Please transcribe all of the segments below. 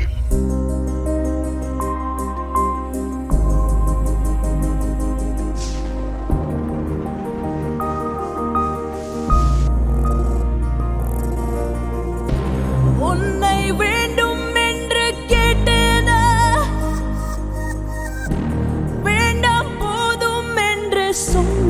City. உன்னை வேண்டும் என்று கேட்டேன வேண்டாம் போதும் என்று சொன்ன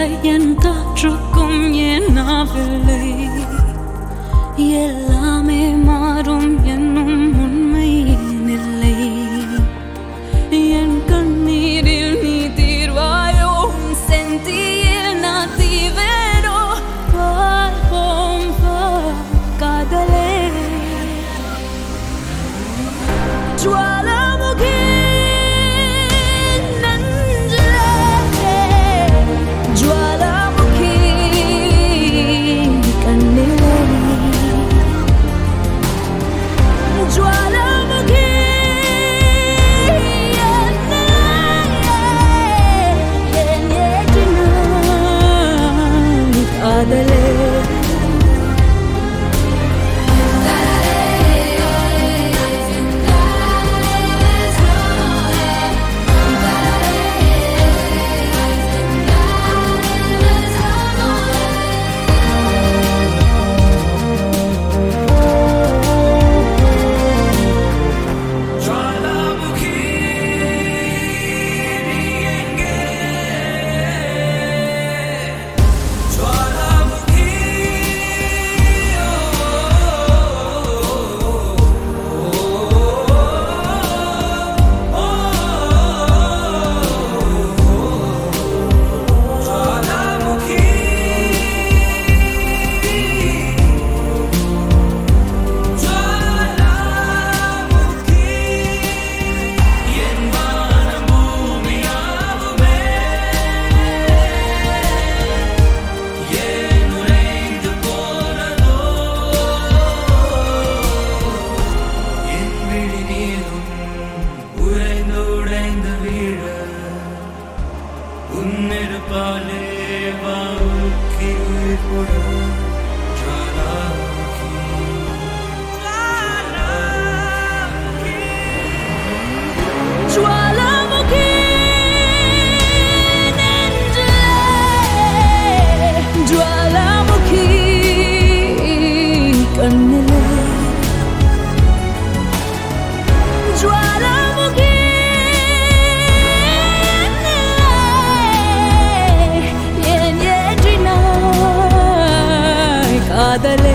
I am čukum je na veli. উন্মের পালে বাউ কি পড়ো ज्वालामुखी ज्वालामुखी कन्नल காதல